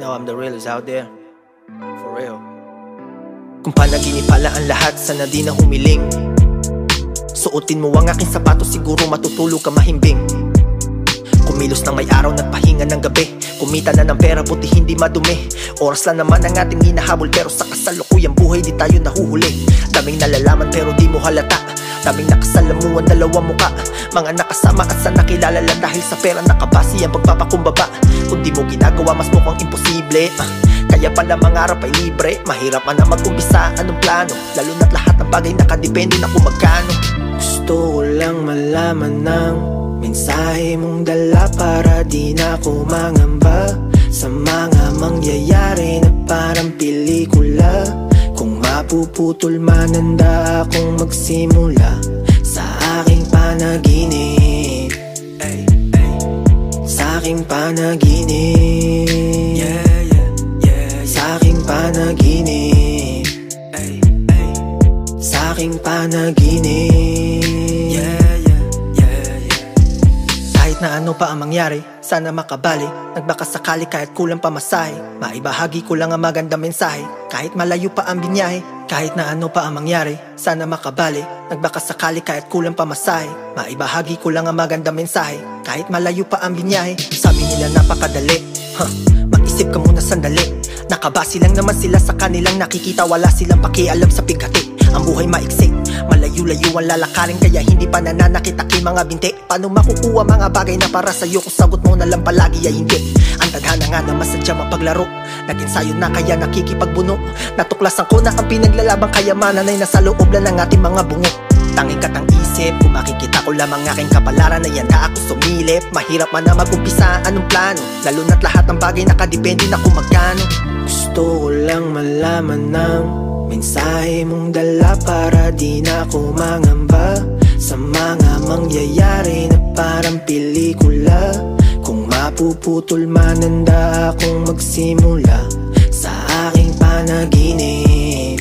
know I'm the realest out there. For real. Kung panaginip pala ang lahat, sana di na humiling. Suotin mo ang aking sapatos, siguro matutulog ka mahimbing. Kumilos ng may araw, nagpahinga ng gabi. Kumita na ng pera, buti hindi madumi. Oras lang naman ang ating hinahabol Pero sa kasalukuyang buhay, di tayo nahuhuli. Daming nalalaman pero di mo halata. Daming nakasalamuan, dalawang muka. Mga nakasama at sa nakilala lang Dahil sa pera nakabasi ang pagpapakumbaba Kung di mo ginagawa, mas mukhang imposible. Ah, Kaya pala mangarap ay libre. Mahirap man na mag-umpisa, anong plano? Lalo na't lahat ng bagay nakadepende na kung magkano. Gusto ko lang malaman ng Mensahe mong dala para di na ako mangamba Sa mga mangyayari na parang pelikula. Kung mapuputol man handa akong magsimula Sa aking panaginip aking panaginip yeah, yeah, yeah, Sa aking panaginip ay, ay. Sa aking panaginip yeah, yeah, yeah, yeah. Kahit na ano pa ang mangyari, sana makabali Nagbaka sakali kahit kulang pamasahe Maibahagi ko lang ang maganda mensahe Kahit malayo pa ang binyahe Kahit na ano pa ang mangyari, sana makabali. Nagbaka sakali kahit kulang pamasahe Maibahagi ko lang ang maganda mensahe. Kahit malayo pa ang binyahe Sabi nila napakadali. Huh. Mag-isip ka muna sandali. Nakabasi lang naman sila sa kanilang nakikita. Wala silang pakialam sa pighati Ang buhay maiksi Malayo-layo ang lalakarin Kaya hindi pa nananakit aking mga binti. Paano makukuha mga bagay na para sa'yo Kung sagot mo na lang palagi ay hindi? Ang tadhana nga naman sadya mapaglaro Nag-ensayo na kaya nakikipagbuno. Natuklasan ko na ang pinaglalabang kayamanan Ay nasa loob lang ng ating mga bungo. Tanging katang isip Kung makikita ko lamang aking kapalaran Na yan na ako sumilip. Mahirap man na mag-umpisa Anong plano? Lalo na't lahat ng bagay nakadepende na kung magkano. Gusto ko lang malaman ng Mensahe mong dala para di na ako mangamba Sa mga mangyayari na parang pelikula. Kung mapuputol man handa akong magsimula. Sa aking panaginip.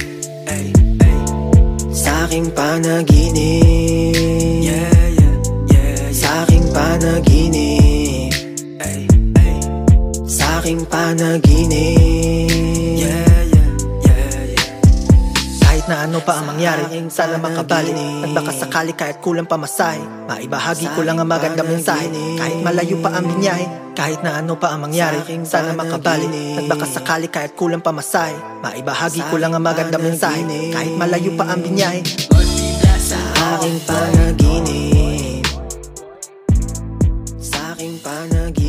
Sa aking panaginip. Sa aking panaginip. Sa aking panaginip na ano pa ang mangyari. Sana makabalik. At baka sakali kahit kulang pamasahe Maibahagi ko lang ang magandang mensahe. Kahit malayo pa ang binyahe Kahit na ano pa ang mangyari. Sana makabalik. At baka sakali kahit kulang pamasahe Maibahagi ko lang ang magandang mensahe. Kahit malayo pa ang binyahe Sa aking panaginip. Sa aking panaginip.